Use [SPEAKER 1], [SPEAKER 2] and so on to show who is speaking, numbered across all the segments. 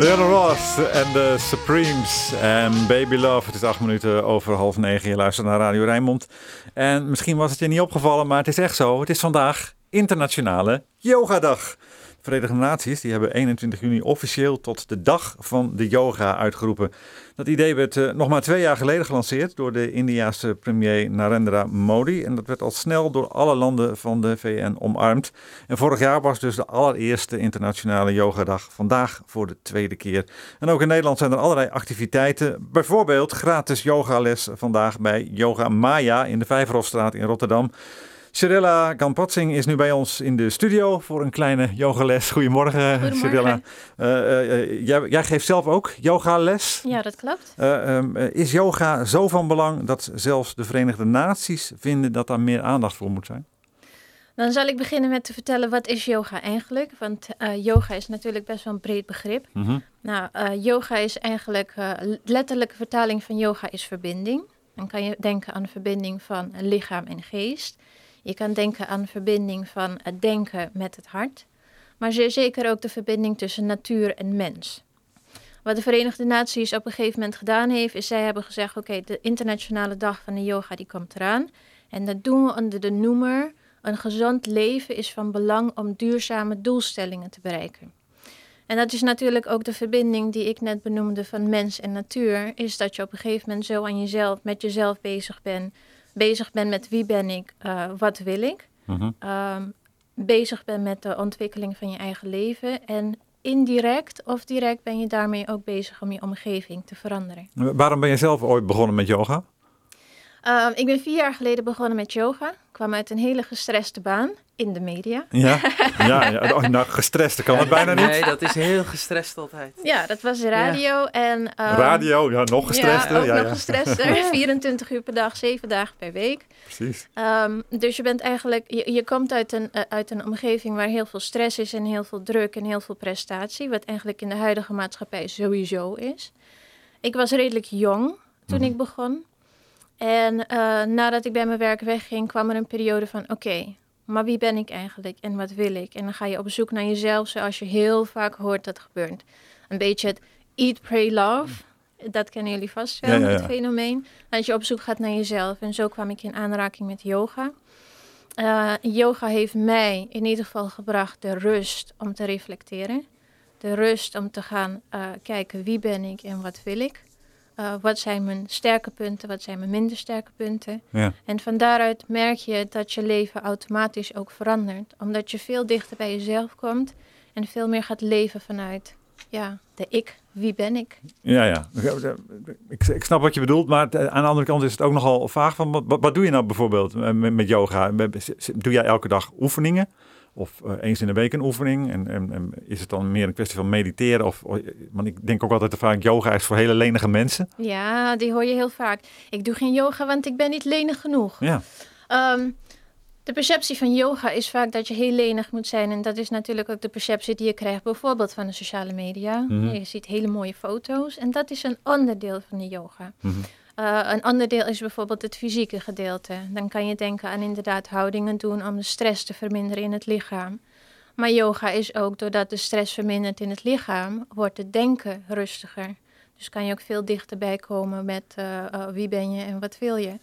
[SPEAKER 1] Diana Ross en de Supremes en Baby Love. Het is acht minuten over half negen. Je luistert naar Radio Rijnmond. En misschien was het je niet opgevallen, maar het is echt zo. Het is vandaag Internationale Yogadag. De Verenigde Naties die hebben 21 juni officieel tot de dag van de yoga uitgeroepen. Dat idee werd uh, nog maar twee jaar geleden gelanceerd door de Indiaanse premier Narendra Modi. En dat werd al snel door alle landen van de VN omarmd. En vorig jaar was dus de allereerste internationale yogadag. Vandaag voor de tweede keer. En ook in Nederland zijn er allerlei activiteiten. Bijvoorbeeld gratis yogales vandaag bij Yoga Maya in de Vijverhofstraat in Rotterdam. Cirilla Gampatsing is nu bij ons in de studio voor een kleine yogales. Goedemorgen, Cirilla. Uh, jij, jij, geeft zelf ook yogales.
[SPEAKER 2] Ja, dat klopt.
[SPEAKER 1] Um, is yoga zo van belang dat zelfs de Verenigde Naties vinden dat daar meer aandacht voor moet zijn?
[SPEAKER 2] Dan zal ik beginnen met te vertellen wat is yoga eigenlijk. Want yoga is natuurlijk best wel een breed begrip. Mm -hmm. Nou, yoga is eigenlijk, letterlijke vertaling van yoga is verbinding. Dan kan je denken aan verbinding van lichaam en geest. Je kan denken aan verbinding van het denken met het hart, maar zeker ook de verbinding tussen natuur en mens. Wat de Verenigde Naties op een gegeven moment gedaan heeft, is zij hebben gezegd: oké, de internationale dag van de yoga die komt eraan. En dat doen we onder de noemer: een gezond leven is van belang om duurzame doelstellingen te bereiken. En dat is natuurlijk ook de verbinding die ik net benoemde van mens en natuur, is dat je op een gegeven moment zo aan jezelf, met jezelf bezig bent bezig ben met wie ben ik, uh, wat wil ik. Mm bezig ben met de ontwikkeling van je eigen leven. En indirect of direct ben je daarmee ook bezig om je omgeving te veranderen.
[SPEAKER 1] Waarom ben je zelf ooit begonnen met yoga?
[SPEAKER 2] Uh, ik ben vier jaar geleden begonnen met yoga. Kwam uit een hele gestreste baan in de media.
[SPEAKER 1] Ja, ja, ja. Oh, nou, gestrest kan het bijna niet.
[SPEAKER 3] Nee, dat is heel gestrest altijd.
[SPEAKER 2] Ja, dat was radio. Ja. En, um,
[SPEAKER 1] radio, ja, nog gestrester.
[SPEAKER 2] Ja, ook
[SPEAKER 1] ja,
[SPEAKER 2] nog gestrester. 24 uur per dag, 7 dagen per week.
[SPEAKER 1] Precies.
[SPEAKER 2] Um, dus je bent eigenlijk, je, je komt uit een, uh, uit een omgeving waar heel veel stress is en heel veel druk en heel veel prestatie. Wat eigenlijk in de huidige maatschappij sowieso is. Ik was redelijk jong toen mm. ik begon. En uh, nadat ik bij mijn werk wegging, kwam er een periode van: oké, okay, maar wie ben ik eigenlijk en wat wil ik? En dan ga je op zoek naar jezelf, zoals je heel vaak hoort dat gebeurt. Een beetje het eat, pray, love. Dat kennen jullie vast wel, ja, ja, ja. het fenomeen. Dat je op zoek gaat naar jezelf. En zo kwam ik in aanraking met yoga. Uh, yoga heeft mij in ieder geval gebracht de rust om te reflecteren. De rust om te gaan uh, kijken wie ben ik en wat wil ik. Uh, wat zijn mijn sterke punten, wat zijn mijn minder sterke punten. Ja. En van daaruit merk je dat je leven automatisch ook verandert. Omdat je veel dichter bij jezelf komt en veel meer gaat leven vanuit ja, de ik. Wie ben ik?
[SPEAKER 1] Ja, ja. Ik, ik snap wat je bedoelt, maar aan de andere kant is het ook nogal vaag van wat, wat doe je nou bijvoorbeeld met, met yoga? Doe jij elke dag oefeningen? Of uh, eens in de week een oefening? En, en, en, is het dan meer een kwestie van mediteren? Of, want ik denk ook altijd vaak, yoga is voor hele lenige mensen.
[SPEAKER 2] Ja, die hoor je heel vaak. Ik doe geen yoga, want ik ben niet lenig genoeg.
[SPEAKER 1] Ja.
[SPEAKER 2] Um, de perceptie van yoga is vaak dat je heel lenig moet zijn. En dat is natuurlijk ook de perceptie die je krijgt bijvoorbeeld van de sociale media. Mm -hmm. Je ziet hele mooie foto's. En dat is een onderdeel van de yoga. Mm -hmm. Uh, een ander deel is bijvoorbeeld het fysieke gedeelte. Dan kan je denken aan inderdaad houdingen doen om de stress te verminderen in het lichaam. Maar yoga is ook doordat de stress vermindert in het lichaam, wordt het denken rustiger. Dus kan je ook veel dichterbij komen met uh, uh, wie ben je en wat wil je.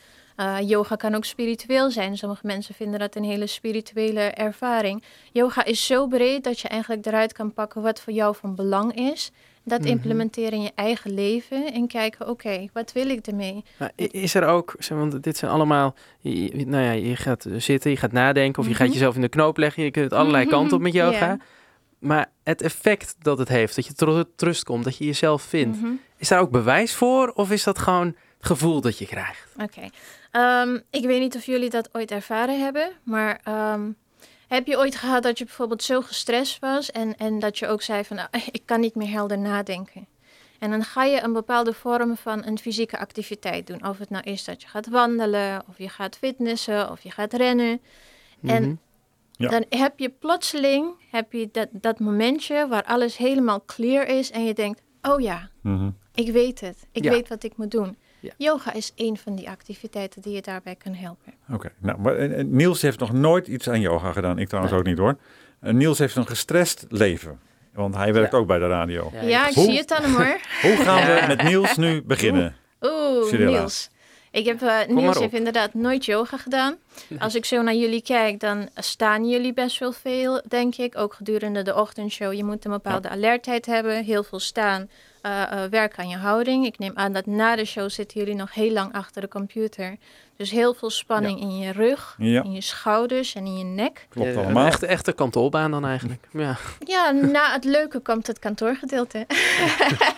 [SPEAKER 2] yoga kan ook spiritueel zijn. Sommige mensen vinden dat een hele spirituele ervaring. Yoga is zo breed dat je eigenlijk eruit kan pakken wat voor jou van belang is. Dat mm-hmm. implementeren in je eigen leven en kijken, oké, okay, wat wil ik ermee?
[SPEAKER 3] Maar is er ook, want dit zijn allemaal, je, nou ja, je gaat zitten, je gaat nadenken of je gaat jezelf in de knoop leggen. Je kunt allerlei mm-hmm. kanten op met yoga. Yeah. Maar het effect dat het heeft, dat je tot rust komt, dat je jezelf vindt, is daar ook bewijs voor? Of is dat gewoon het gevoel dat je krijgt?
[SPEAKER 2] Oké, okay. um, ik weet niet of jullie dat ooit ervaren hebben, maar... Um, heb je ooit gehad dat je bijvoorbeeld zo gestrest was en, en dat je ook zei van nou, ik kan niet meer helder nadenken? En dan ga je een bepaalde vorm van een fysieke activiteit doen. Of het nou is dat je gaat wandelen, of je gaat fitnessen, of je gaat rennen. En ja. dan heb je plotseling heb je dat, dat momentje waar alles helemaal clear is en je denkt, oh ja, mm-hmm. ik weet het. Ik ja. weet wat ik moet doen. Ja. Yoga is een van die activiteiten die je daarbij kan helpen.
[SPEAKER 1] Oké, okay. nou, maar uh, Niels heeft nog nooit iets aan yoga gedaan. Ik trouwens nee. ook niet hoor. Uh, Niels heeft een gestrest leven. Want hij werkt
[SPEAKER 3] Ja.
[SPEAKER 1] ook bij de radio.
[SPEAKER 2] Ja, ik
[SPEAKER 1] Hoe-
[SPEAKER 2] zie het aan hem hoor.
[SPEAKER 1] Hoe gaan we met Niels nu beginnen?
[SPEAKER 2] Oeh. Niels. Ik heb, eh,
[SPEAKER 3] maar
[SPEAKER 2] Niels heeft inderdaad nooit yoga gedaan. Als ik zo naar jullie kijk, dan staan jullie best wel veel, denk ik. Ook gedurende de ochtendshow. Je moet een bepaalde alertheid hebben. Heel veel staan. Eh eh, werk aan je houding. Ik neem aan dat na de show zitten jullie nog heel lang achter de computer. Dus heel veel spanning in je rug,
[SPEAKER 1] Ja,
[SPEAKER 2] in je schouders en in je nek.
[SPEAKER 1] klopt
[SPEAKER 3] Ja,
[SPEAKER 1] allemaal.
[SPEAKER 3] Een echte, echte kantorbaan dan eigenlijk. Ja.
[SPEAKER 2] Ja, na het leuke komt het kantoorgedeelte.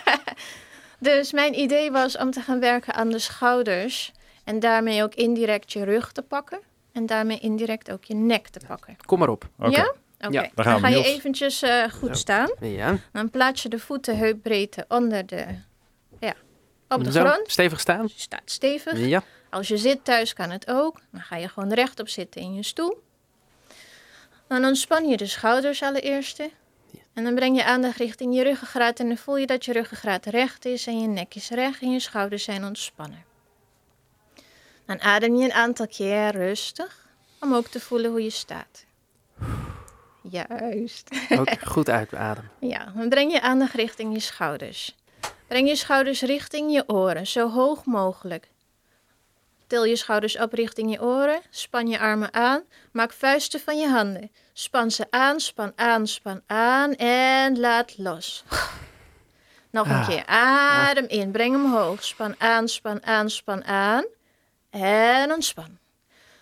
[SPEAKER 2] dus mijn idee was om te gaan werken aan de schouders. En daarmee ook indirect je rug te pakken. En daarmee indirect ook je nek te pakken.
[SPEAKER 3] Kom maar op.
[SPEAKER 1] Oké.
[SPEAKER 2] Ja? Oké,
[SPEAKER 3] Ja,
[SPEAKER 2] dan,
[SPEAKER 1] gaan we,
[SPEAKER 2] ga je
[SPEAKER 1] Niels.
[SPEAKER 2] eventjes eh, goed staan.
[SPEAKER 3] Ja.
[SPEAKER 2] Dan plaats je de voeten heupbreedte onder de... Ja, op de
[SPEAKER 3] Zo,
[SPEAKER 2] grond.
[SPEAKER 3] Stevig staan.
[SPEAKER 2] Je staat stevig.
[SPEAKER 3] Ja.
[SPEAKER 2] Als je zit thuis kan het ook. Dan ga je gewoon rechtop zitten in je stoel. Dan ontspan je de schouders allereerst. En dan breng je aandacht richting je ruggengraat. En dan voel je dat je ruggengraat recht is en je nek is recht en je schouders zijn ontspannen. Dan adem je een aantal keer rustig om ook te voelen hoe je staat. Juist.
[SPEAKER 3] Ook goed uitademen.
[SPEAKER 2] Ja, dan breng je aandacht richting je schouders. Breng je schouders richting je oren, zo hoog mogelijk. Til je schouders op richting je oren, span je armen aan, maak vuisten van je handen. Span ze aan, span aan, span aan en laat los. Nog een
[SPEAKER 3] Ah.
[SPEAKER 2] keer, adem in, breng hem hoog, span aan, span aan, span aan en ontspan.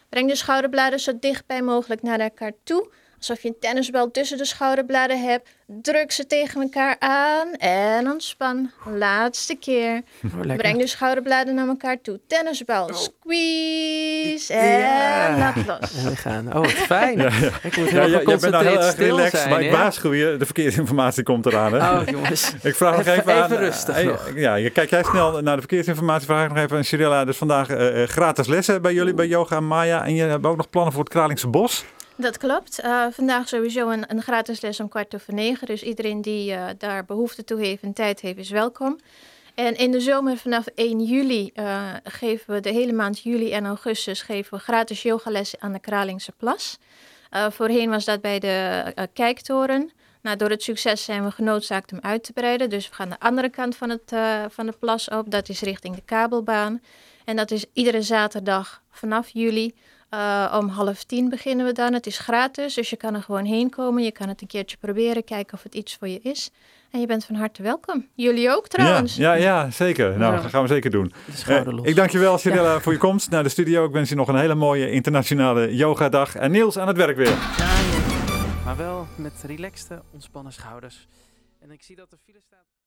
[SPEAKER 2] Breng de schouderbladen zo dichtbij mogelijk naar elkaar toe, alsof je een tennisbal tussen de schouderbladen hebt. Druk ze tegen elkaar aan en ontspan. Laatste keer.
[SPEAKER 3] Oh, lekker.
[SPEAKER 2] Breng de schouderbladen naar elkaar toe. Tennisbal, squeeze en
[SPEAKER 3] Oh. Ja.
[SPEAKER 2] laat los.
[SPEAKER 3] En we gaan. Oh, wat fijn.
[SPEAKER 1] Ja, ja.
[SPEAKER 3] Ik moet
[SPEAKER 1] Ja, jij bent nou heel erg relaxed,
[SPEAKER 3] zijn.
[SPEAKER 1] maar ik waarschuw je, de verkeersinformatie komt eraan. Hè?
[SPEAKER 3] Oh, jongens.
[SPEAKER 1] Ik vraag nog even,
[SPEAKER 3] Even-
[SPEAKER 1] aan...
[SPEAKER 3] even rustig
[SPEAKER 1] eh,
[SPEAKER 3] nog.
[SPEAKER 1] Ja, je- kijk jij snel naar de verkeersinformatie. Vraag ik nog even aan Cyrilla. Dus vandaag eh, eh, gratis lessen bij jullie, bij Yoga en Maya. En je hebt ook nog plannen voor het Kralingse Bos.
[SPEAKER 2] Dat klopt. Eh, vandaag sowieso een, een gratis les om kwart over negen. Dus iedereen die eh, daar behoefte toe heeft en tijd heeft, is welkom. En in de zomer vanaf 1 juli eh, geven we de hele maand juli en augustus geven we gratis yogalessen aan de Kralingse Plas. Voorheen was dat bij de Kijktoren. Nou, door het succes zijn we genoodzaakt om uit te breiden. Dus we gaan de andere kant van, het, van de plas op. Dat is richting de kabelbaan. En dat is iedere zaterdag vanaf juli. Eh, om half tien beginnen we dan. Het is gratis, dus je kan er gewoon heen komen. Je kan het een keertje proberen, kijken of het iets voor je is. En je bent van harte welkom. Jullie ook trouwens.
[SPEAKER 1] Ja, ja, ja, zeker. Nou,
[SPEAKER 3] Ja.
[SPEAKER 1] dat gaan we zeker doen. Eh, ik dank je wel, Cyrilla, voor je komst naar de studio. Ik wens je nog een hele mooie internationale yogadag. En Niels aan het werk weer.
[SPEAKER 3] Maar wel met relaxte, ontspannen schouders. En ik zie dat de file staat.